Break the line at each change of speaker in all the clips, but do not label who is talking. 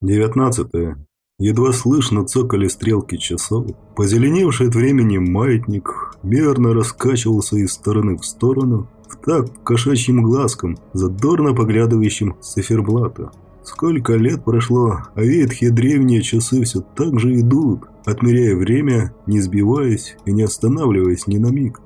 Девятнадцатое. Едва слышно цокали стрелки часов. Позеленевший от времени маятник мерно раскачивался из стороны в сторону, в такт кошачьим глазком, задорно поглядывающим с циферблата. Сколько лет прошло, а ветхие древние часы все так же идут, отмеряя время, не сбиваясь и не останавливаясь ни на миг.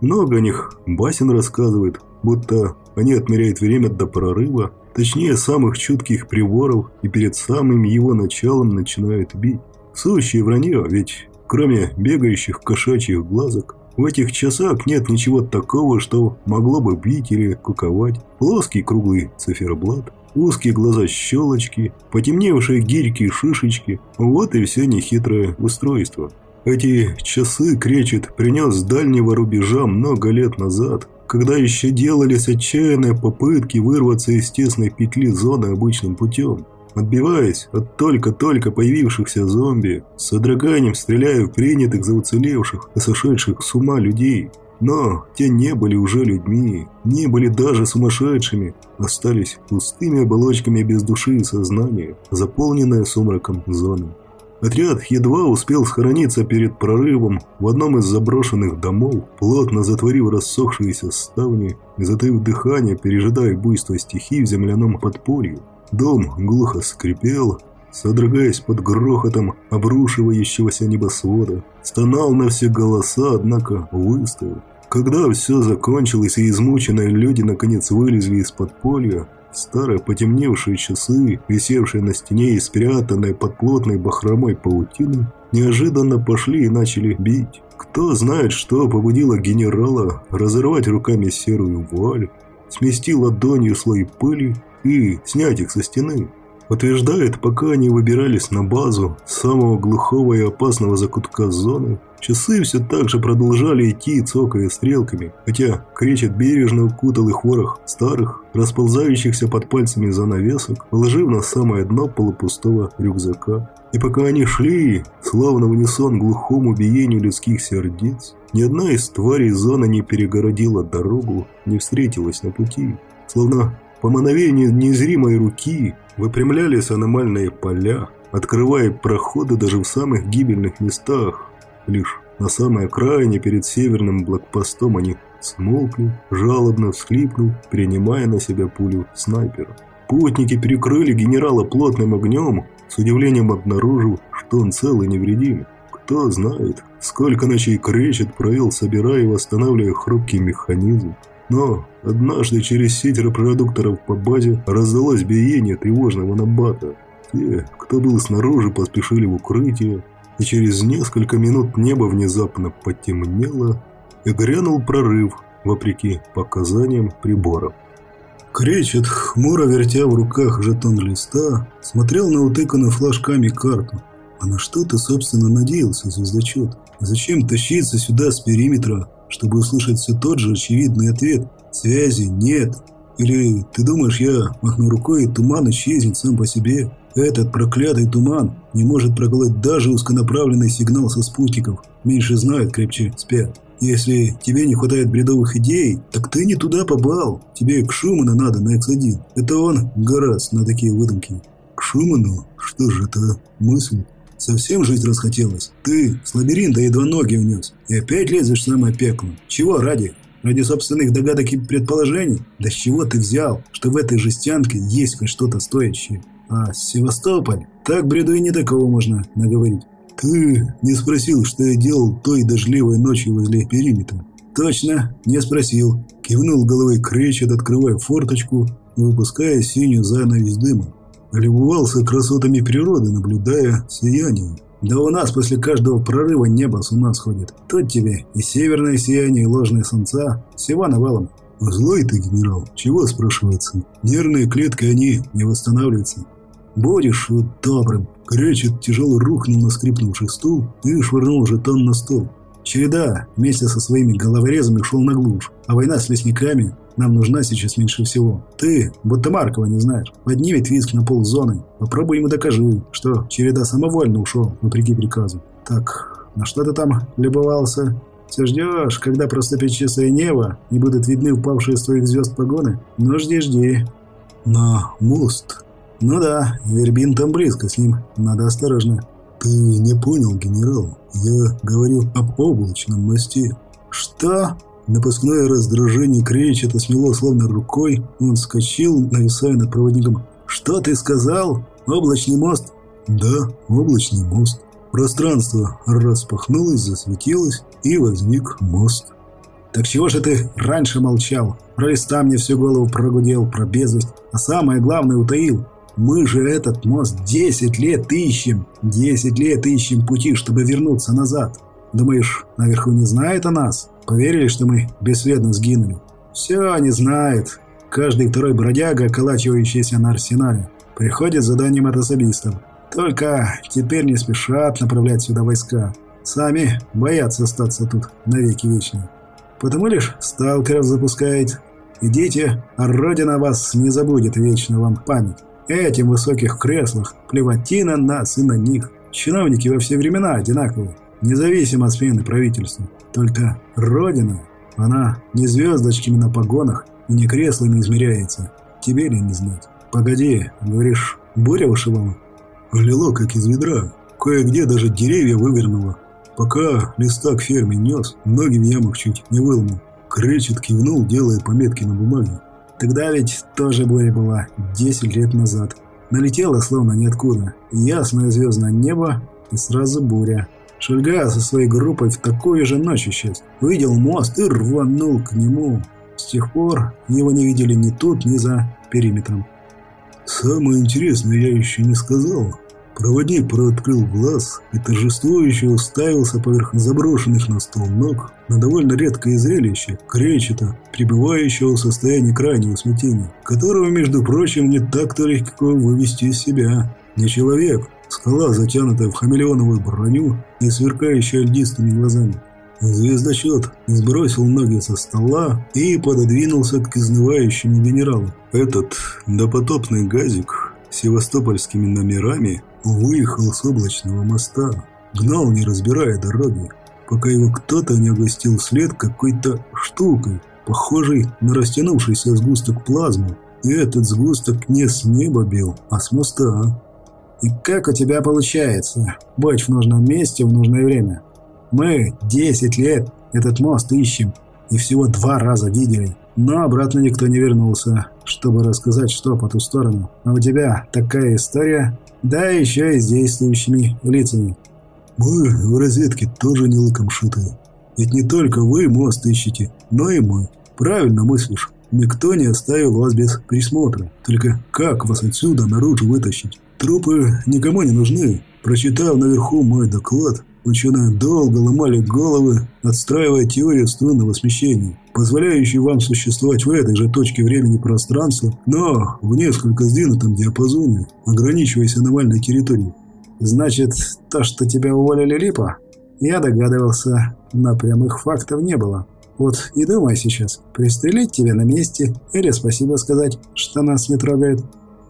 Много о них Басин рассказывает, будто они отмеряют время до прорыва, точнее самых чутких приборов, и перед самым его началом начинают бить. Сущее вранье, ведь кроме бегающих кошачьих глазок, в этих часах нет ничего такого, что могло бы бить или куковать. Плоский круглый циферблат, узкие глаза-щелочки, потемневшие гирьки и шишечки – вот и все нехитрое устройство. Эти часы Кречет принес с дальнего рубежа много лет назад, когда еще делались отчаянные попытки вырваться из тесной петли зоны обычным путем. Отбиваясь от только-только появившихся зомби, с содроганием стреляя в принятых за уцелевших и сошедших с ума людей. Но те не были уже людьми, не были даже сумасшедшими, остались пустыми оболочками без души и сознания, заполненные сумраком зоны. Отряд едва успел схорониться перед прорывом в одном из заброшенных домов, плотно затворив рассохшиеся ставни и затаив дыхание, пережидая буйство стихий в земляном подполье. Дом глухо скрипел, содрогаясь под грохотом обрушивающегося небосвода. Стонал на все голоса, однако выстоял. Когда все закончилось и измученные люди наконец вылезли из подполья, Старые потемневшие часы, висевшие на стене и спрятанные под плотной бахромой паутины, неожиданно пошли и начали бить. Кто знает, что побудило генерала разорвать руками серую вуаль, смести ладонью слой пыли и снять их со стены. Утверждает, пока они выбирались на базу самого глухого и опасного закутка зоны, часы все так же продолжали идти, цокая стрелками, хотя кречет бережно укутал их ворох старых, расползающихся под пальцами занавесок, положив на самое дно полупустого рюкзака. И пока они шли, славно в унисон глухому биению людских сердец, ни одна из тварей зоны не перегородила дорогу, не встретилась на пути. Словно по мановению незримой руки выпрямлялись аномальные поля, открывая проходы даже в самых гибельных местах. Лишь на самой окраине перед северным блокпостом они смолкли, жалобно всхлипнув, принимая на себя пулю снайпера. Путники перекрыли генерала плотным огнем, с удивлением обнаружив, что он цел и невредим. Кто знает, сколько ночей кречет провел, собирая и восстанавливая хрупкий механизм. Но однажды через сеть репродукторов по базе раздалось биение тревожного набата. Те, кто был снаружи, поспешили в укрытие, и через несколько минут небо внезапно потемнело, и грянул прорыв, вопреки показаниям приборов. Кречет, хмуро вертя в руках жетон листа, смотрел на утыканную флажками карту. А на что ты, собственно, надеялся, звездочет? Зачем тащиться сюда с периметра, чтобы услышать все тот же очевидный ответ «Связи нет». Или ты думаешь, я махну рукой, и туман исчезнет сам по себе? Этот проклятый туман не может проколоть даже узконаправленный сигнал со спутников. Меньше знают, крепче спят. Если тебе не хватает бредовых идей, так ты не туда попал. Тебе к Шуману надо на X1. Это он гораздо на такие выдумки. К Шуману? Что же это мысль? Совсем жить расхотелось. Ты с лабиринта едва ноги унес. И опять лезешь в самое пекло. Чего ради? Ради собственных догадок и предположений? Да с чего ты взял, что в этой жестянке есть хоть что-то стоящее? А Севастополь? Так бреду и не такого можно наговорить. Ты не спросил, что я делал той дождливой ночью возле периметра? Точно, не спросил. Кивнул головой кречет, открывая форточку, выпуская синюю занавесь дыма. Любовался красотами природы, наблюдая сияние. Да у нас после каждого прорыва небо с ума сходит. Тут тебе и северное сияние, и ложные солнца. Всего навалом. Злой ты, генерал. Чего, спрашивается? Нервные клетки, они не восстанавливаются. Будешь вот добрым. Кречет тяжело рухнул на скрипнувший стул и швырнул жетон на стол. Череда вместе со своими головорезами шел на глушь, а война с лесниками нам нужна сейчас меньше всего. Ты, будто Маркова не знаешь, поднимет виск на ползоны. Попробуй ему докажи, что Череда самовольно ушел, вопреки приказу. Так, на что ты там любовался? Все ждешь, когда проступит чистое небо и будут видны упавшие с твоих звезд погоны? Ну, жди-жди. На мост
Ну да, Вербин там близко, с ним надо осторожно.
Ты не понял, генерал. Я говорю об облачном мосте.
Что?
Напускное раздражение кречета смело словно рукой. Он вскочил, нависая над проводником.
«Что ты сказал? Облачный мост?»
«Да, облачный мост». Пространство распахнулось, засветилось, и возник мост.
«Так чего же ты раньше молчал? Про листа мне всю голову прогудел, про бездость, а самое главное утаил. Мы же этот мост десять лет ищем, десять лет ищем пути, чтобы вернуться назад. Думаешь, наверху не знает о нас? Поверили, что мы бесследно сгинули? Все не знает. Каждый второй бродяга, околачивающийся на арсенале, приходит с заданием от особистов. Только теперь не спешат направлять сюда войска. Сами боятся остаться тут навеки вечные. Потому лишь сталкеров запускает. Идите, а Родина вас не забудет вечно вам память. Этим высоких креслах плевать и на нас, и на них. Чиновники во все времена одинаковые, независимо от смены правительства. Только Родина, она не звездочками на погонах и не креслами измеряется. Тебе ли не знать? Погоди, говоришь, буря вышивала?
Лило, как из ведра. Кое-где даже деревья вывернуло. Пока листа к ферме нес, ноги в ямах чуть не выломал. Кречет кивнул, делая пометки на бумаге.
Тогда ведь тоже буря была, 10 лет назад. Налетела словно ниоткуда. Ясное звездное небо и сразу буря. Шульга со своей группой в такую же ночь исчез. Увидел мост и рванул к нему. С тех пор его не видели ни тут, ни за периметром.
Самое интересное я еще не сказал. Проводник прооткрыл глаз и торжествующе уставился поверх заброшенных на стол ног на довольно редкое зрелище кречета, пребывающего в состоянии крайнего смятения, которого, между прочим, не так-то легко вывести из себя. Не человек, скала, затянутая в хамелеоновую броню и сверкающая льдистыми глазами. Звездочет сбросил ноги со стола и пододвинулся к изнывающему генералу. Этот допотопный газик с севастопольскими номерами выехал с облачного моста, гнал, не разбирая дороги, пока его кто-то не огостил след какой-то штукой, похожей на растянувшийся сгусток плазмы. И этот сгусток не с неба бил, а с моста.
«И как у тебя получается быть в нужном месте в нужное время?» Мы 10 лет этот мост ищем и всего два раза видели. Но обратно никто не вернулся, чтобы рассказать, что по ту сторону. А у тебя такая история, да еще и с действующими лицами.
Мы в разведке тоже не лыком шитые. Ведь не только вы мост ищете, но и мы. Правильно мыслишь. Никто не оставил вас без присмотра. Только как вас отсюда наружу вытащить? Трупы никому не нужны. Прочитав наверху мой доклад, Ученые долго ломали головы, отстраивая теорию струнного смещения, позволяющую вам существовать в этой же точке времени и пространства, но в несколько сдвинутом диапазоне, ограничиваясь аномальной территорией.
Значит, то, что тебя уволили Липа? Я догадывался, но прямых фактов не было. Вот и думай сейчас, пристрелить тебя на месте или спасибо сказать, что нас не трогает.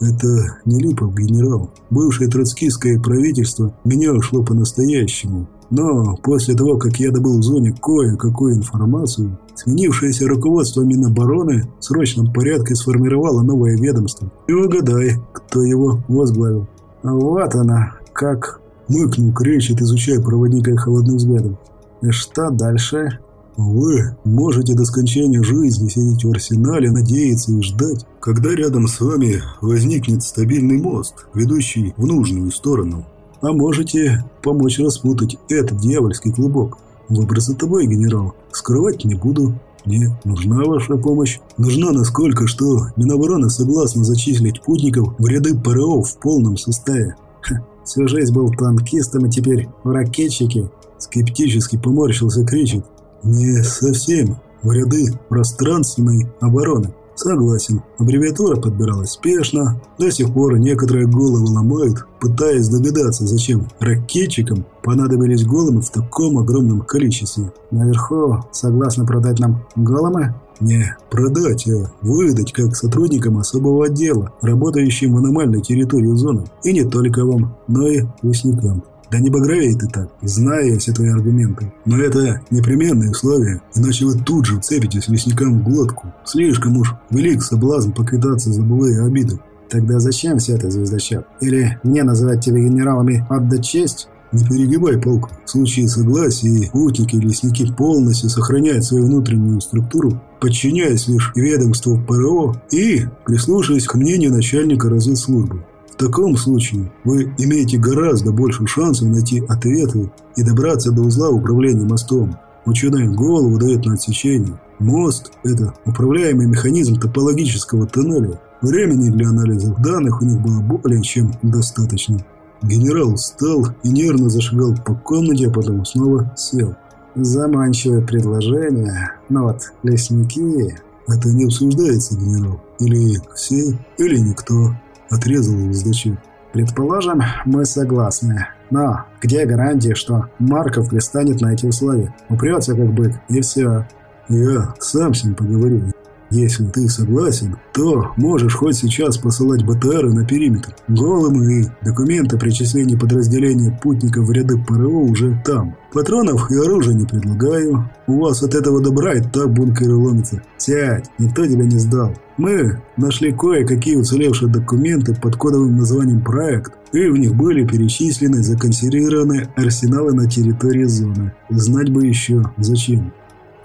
Это не Липов генерал. Бывшее троцкистское правительство меня ушло по-настоящему. Но после того, как я добыл в зоне кое-какую информацию, сменившееся руководство Минобороны в срочном порядке сформировало новое ведомство. И угадай, кто его возглавил.
Вот она, как...
Мыкнул кречет, изучая проводника холодным взглядом.
И что дальше?
Вы можете до скончания жизни сидеть в арсенале, надеяться и ждать, когда рядом с вами возникнет стабильный мост, ведущий в нужную сторону. А можете помочь распутать этот дьявольский клубок. Выбор за тобой, генерал. Скрывать не буду. Мне нужна ваша помощь. Нужна насколько, что Минобороны согласна зачислить путников в ряды ПРО в полном составе.
Ха, всю жизнь был танкистом и теперь в ракетчике.
Скептически поморщился Кричит. Не совсем. В ряды пространственной обороны. Согласен, аббревиатура подбиралась спешно. До сих пор некоторые головы ломают, пытаясь догадаться, зачем ракетчикам понадобились големы в таком огромном количестве.
Наверху согласны продать нам големы?
Не продать, а выдать как сотрудникам особого отдела, работающим в аномальной территории зоны. И не только вам, но и лесникам. Да не багровей ты так, зная все твои аргументы. Но это непременные условия, иначе вы тут же вцепитесь лесникам в глотку. Слишком уж велик соблазн покидаться за былые обиды.
Тогда зачем все это, звездочет? Или мне называть тебя генералами отдать честь?
Не перегибай палку. В случае согласия путники и лесники полностью сохраняют свою внутреннюю структуру, подчиняясь лишь ведомству ПРО и прислушиваясь к мнению начальника разведслужбы. В таком случае вы имеете гораздо больше шансов найти ответы и добраться до узла управления мостом. Ученые голову дают на отсечение. Мост – это управляемый механизм топологического тоннеля. Времени для анализа данных у них было более чем достаточно. Генерал встал и нервно зашагал по комнате, а потом снова сел.
Заманчивое предложение, но вот лесники...
Это не обсуждается, генерал. Или все, или никто. Отрезал издачи.
Предположим, мы согласны. Но где гарантия, что Марков пристанет на эти условия? Упрется как бык, и все.
Я сам с ним поговорю. Если ты согласен, то можешь хоть сейчас посылать БТРы на периметр. Голым и документы о причислении подразделения путников в ряды ПРО уже там. Патронов и оружия не предлагаю. У вас от этого добра и так бункеры ломятся. Сядь, никто тебя не сдал. Мы нашли кое-какие уцелевшие документы под кодовым названием «Проект», и в них были перечислены законсервированные арсеналы на территории зоны. Знать бы еще зачем.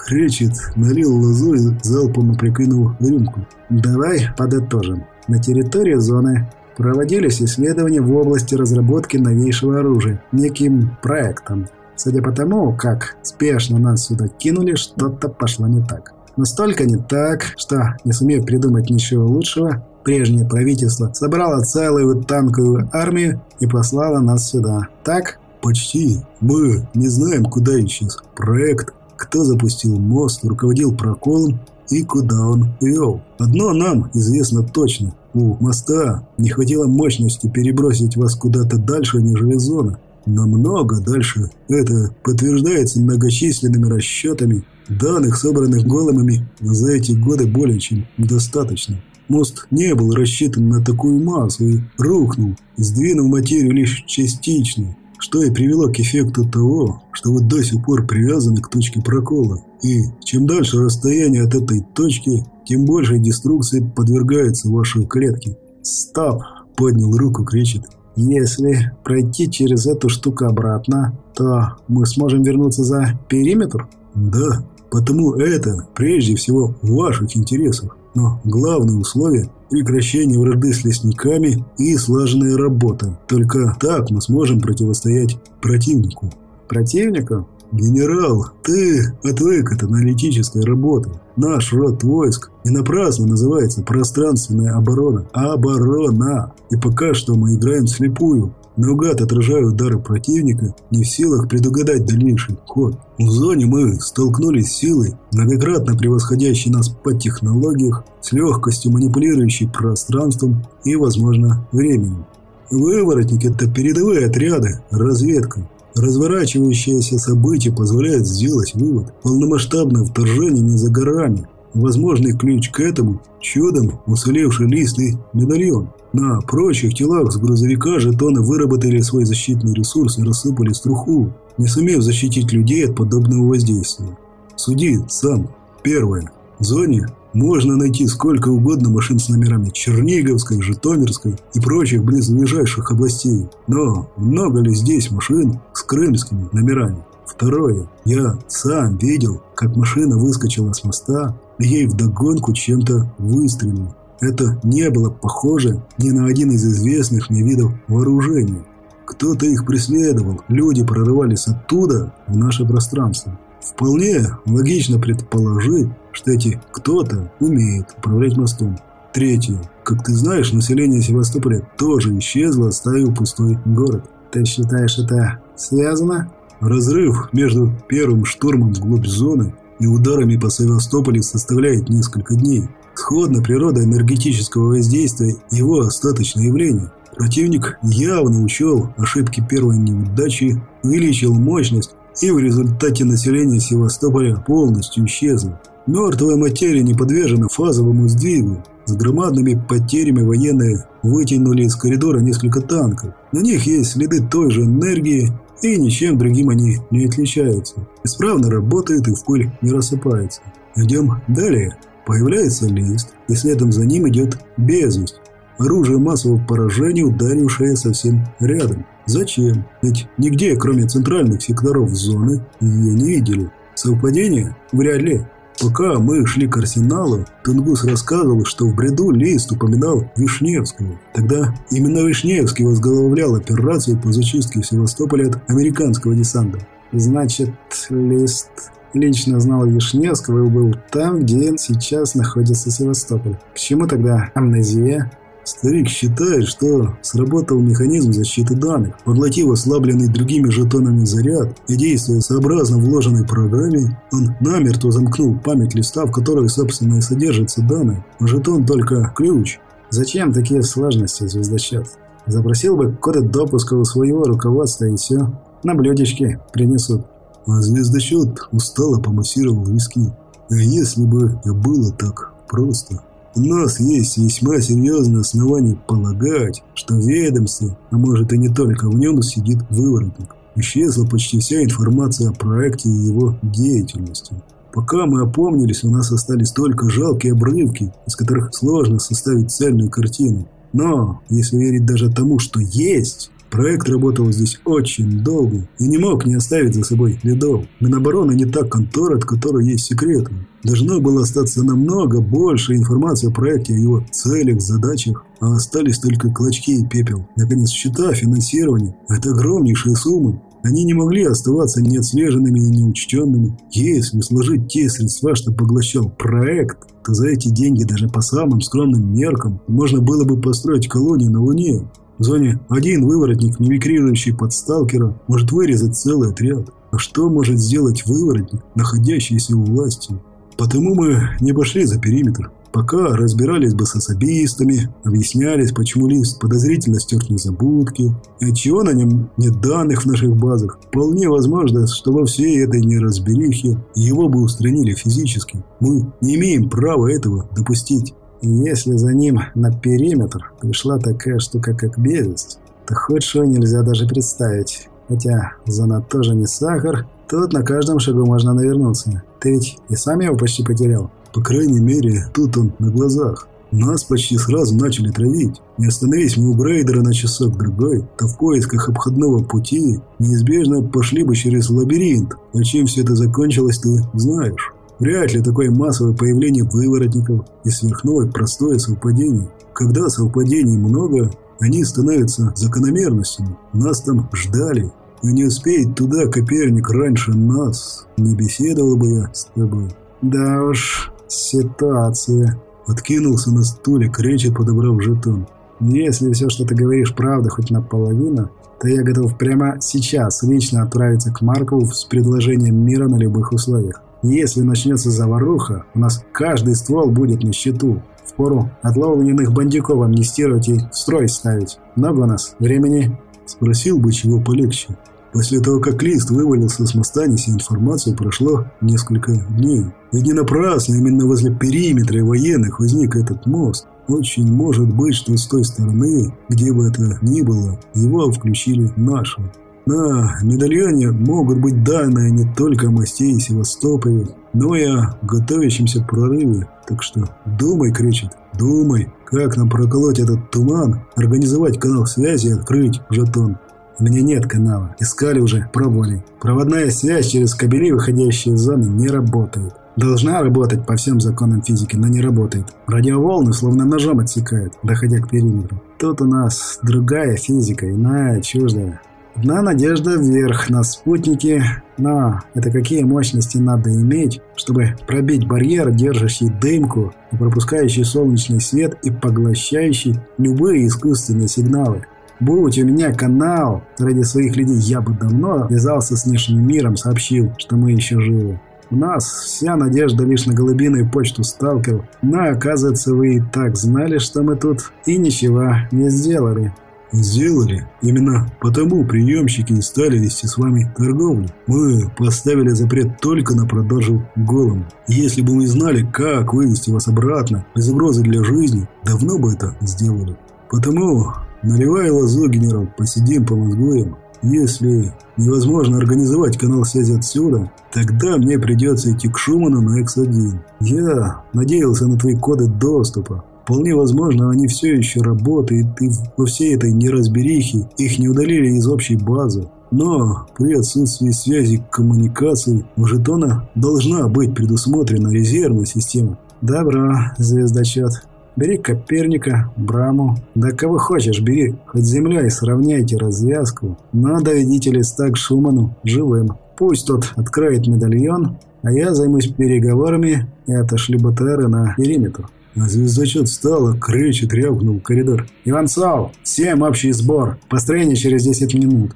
Кречет, налил лозу и залпом опрокинул рюмку.
Давай подытожим. На территории зоны проводились исследования в области разработки новейшего оружия неким проектом. Судя по тому, как спешно нас сюда кинули, что-то пошло не так. Настолько не так, что, не сумев придумать ничего лучшего, прежнее правительство собрало целую танковую армию и послало нас сюда. Так?
Почти. Мы не знаем, куда исчез проект кто запустил мост, руководил проколом и куда он вел. Одно нам известно точно. У моста не хватило мощности перебросить вас куда-то дальше, нежели зона. Намного дальше. Это подтверждается многочисленными расчетами. Данных, собранных голымами, за эти годы более чем достаточно. Мост не был рассчитан на такую массу и рухнул, сдвинув материю лишь частично что и привело к эффекту того, что вы до сих пор привязаны к точке прокола. И чем дальше расстояние от этой точки, тем больше деструкции подвергается вашей клетке.
«Стоп!»
– поднял руку, кричит.
«Если пройти через эту штуку обратно, то мы сможем вернуться за периметр?»
«Да, потому это прежде всего в ваших интересах. Но главное условие – прекращение вражды с лесниками и слаженная работа. Только так мы сможем противостоять противнику.
Противнику?
Генерал, ты отвык от аналитической работы. Наш род войск не напрасно называется пространственная оборона. Оборона! И пока что мы играем слепую наугад отражая удары противника, не в силах предугадать дальнейший ход. В зоне мы столкнулись с силой, многократно превосходящей нас по технологиях, с легкостью манипулирующей пространством и, возможно, временем. Выворотники – это передовые отряды, разведка. Разворачивающиеся события позволяют сделать вывод. Полномасштабное вторжение не за горами. Возможный ключ к этому – чудом уцелевший листный медальон. На прочих телах с грузовика жетоны выработали свой защитный ресурс и рассыпались в труху, не сумев защитить людей от подобного воздействия. Суди сам. Первое. В зоне можно найти сколько угодно машин с номерами Черниговской, Житомирской и прочих близлежащих областей. Но много ли здесь машин с крымскими номерами? Второе. Я сам видел, как машина выскочила с моста, ей вдогонку чем-то выстрелили. Это не было похоже ни на один из известных мне видов вооружений. Кто-то их преследовал, люди прорывались оттуда в наше пространство. Вполне логично предположить, что эти кто-то умеет управлять мостом. Третье. Как ты знаешь, население Севастополя тоже исчезло, оставив пустой город.
Ты считаешь, это связано?
Разрыв между первым штурмом вглубь зоны и ударами по Севастополю составляет несколько дней. Сходна природа энергетического воздействия и его остаточное явление. Противник явно учел ошибки первой неудачи, увеличил мощность, и в результате население Севастополя полностью исчезло. Мертвая материя не подвержена фазовому сдвигу. С громадными потерями военные вытянули из коридора несколько танков. На них есть следы той же энергии, и ничем другим они не отличаются. Исправно работают и в пыль не рассыпаются. Идем далее. Появляется лист, и следом за ним идет безвесть.
оружие массового поражения, ударившее совсем рядом. Зачем? Ведь нигде, кроме центральных секторов зоны, ее не видели. Совпадение? Вряд ли. Пока мы шли к арсеналу, Тунгус рассказывал, что в бреду Лист упоминал Вишневского. Тогда именно Вишневский возглавлял операцию по зачистке Севастополя от американского десанта. Значит, Лист лично знал Вишневского и был там, где сейчас находится Севастополь. К чему тогда амнезия?
Старик считает, что сработал механизм защиты данных, поглотив ослабленный другими жетонами заряд и действуя сообразно вложенной программе, он намертво замкнул память листа, в которой, собственно, и содержатся данные. Жетон только ключ.
Зачем такие сложности, звездочет? Запросил бы коды допуска у своего руководства и все. На блюдечке принесут.
А звездочет устало помассировал виски. А если бы было так просто... У нас есть весьма серьезное основание полагать, что в ведомстве, а может и не только в нем, сидит выворотник. Исчезла почти вся информация о проекте и его деятельности. Пока мы опомнились, у нас остались только жалкие обрывки, из которых сложно составить цельную картину. Но, если верить даже тому, что есть, Проект работал здесь очень долго и не мог не оставить за собой следов. Минобороны не та контора, от которой есть секреты. Должно было остаться намного больше информации о проекте, о его целях, задачах, а остались только клочки и пепел. Наконец, счета, финансирование – это огромнейшие суммы. Они не могли оставаться неотслеженными и неучтенными. Если сложить те средства, что поглощал проект, то за эти деньги даже по самым скромным меркам можно было бы построить колонию на Луне. В зоне один выворотник, мимикрирующий под сталкера, может вырезать целый отряд. А что может сделать выворотник, находящийся у власти? Потому мы не пошли за периметр. Пока разбирались бы с особистами, объяснялись, почему лист подозрительно стер незабудки, и отчего на нем нет данных в наших базах. Вполне возможно, что во всей этой неразберихе его бы устранили физически. Мы не имеем права этого допустить.
Если за ним на периметр пришла такая штука, как безвесть, то что нельзя даже представить. Хотя зона тоже не сахар, тут на каждом шагу можно навернуться. Ты ведь и сам его почти потерял.
По крайней мере, тут он на глазах. Нас почти сразу начали травить. Не остановись мы у Грейдера на часок-другой, то в поисках обходного пути неизбежно пошли бы через лабиринт. А чем все это закончилось, ты знаешь. Вряд ли такое массовое появление выворотников и сверхновой простое совпадение. Когда совпадений много, они становятся закономерностями. Нас там ждали. И не успеет туда Коперник раньше нас. Не беседовал бы я с тобой.
Да уж, ситуация.
Откинулся на стуле, кречет, подобрав жетон.
Если все, что ты говоришь, правда хоть наполовину, то я готов прямо сейчас лично отправиться к Маркову с предложением мира на любых условиях. Если начнется заваруха, у нас каждый ствол будет на счету. Впору отловленных бандюков амнистировать и в строй ставить. Много у нас времени?»
Спросил бы чего полегче. После того, как лист вывалился с моста, неся информацию, прошло несколько дней. Ведь не напрасно именно возле периметра военных возник этот мост. Очень может быть, что с той стороны, где бы это ни было, его включили наши. На медальоне могут быть данные не только о мосте и Севастополе, но и о готовящемся прорыве. Так что думай, кричит, думай, как нам проколоть этот туман, организовать канал связи и открыть жетон.
У меня нет канала. Искали уже, пробовали. Проводная связь через кабели, выходящие из зоны, не работает. Должна работать по всем законам физики, но не работает. Радиоволны словно ножом отсекают, доходя к периметру. Тут у нас другая физика, иная, чуждая. Одна надежда вверх на спутники, но это какие мощности надо иметь, чтобы пробить барьер, держащий дымку и пропускающий солнечный свет и поглощающий любые искусственные сигналы. Будь у меня канал, ради своих людей я бы давно связался с внешним миром, сообщил, что мы еще живы. У нас вся надежда лишь на голубиную почту сталкер, но оказывается вы и так знали, что мы тут, и ничего не сделали.
Сделали. Именно потому приемщики и стали вести с вами торговлю. Мы поставили запрет только на продажу голым. Если бы мы знали, как вывести вас обратно без угрозы для жизни, давно бы это сделали. Потому наливай лазу, генерал, посидим, помозгуем. Если невозможно организовать канал связи отсюда, тогда мне придется идти к Шуману на X1. Я надеялся на твои коды доступа.
Вполне возможно, они все еще работают, и во всей этой неразберихе их не удалили из общей базы. Но при отсутствии связи коммуникаций у жетона должна быть предусмотрена резервная система. Добро, звездочет. Бери Коперника, Браму, да кого хочешь бери, хоть земля и сравняйте развязку, но доведите листа к Шуману живым. Пусть тот откроет медальон, а я займусь переговорами и отошли БТР на периметр. А звездочет встал, кричит, рявкнул в коридор. «Иванцов, всем общий сбор, построение через 10 минут.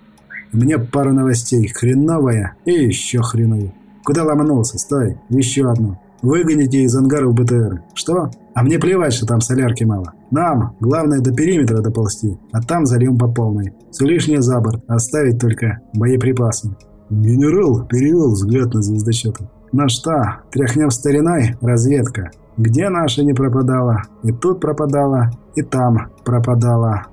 Меня пара новостей, хреновая и еще хреновая. Куда ломанулся? Стой, еще одну. Выгоните из ангаров БТР. Что? А мне плевать, что там солярки мало. Нам главное до периметра доползти, а там зальем по полной. Все лишнее за борт, оставить только боеприпасы.
Генерал перевел взгляд на звездочета.
Ну что, тряхнем стариной, разведка. Где наша не пропадала? И тут пропадала, и там пропадала.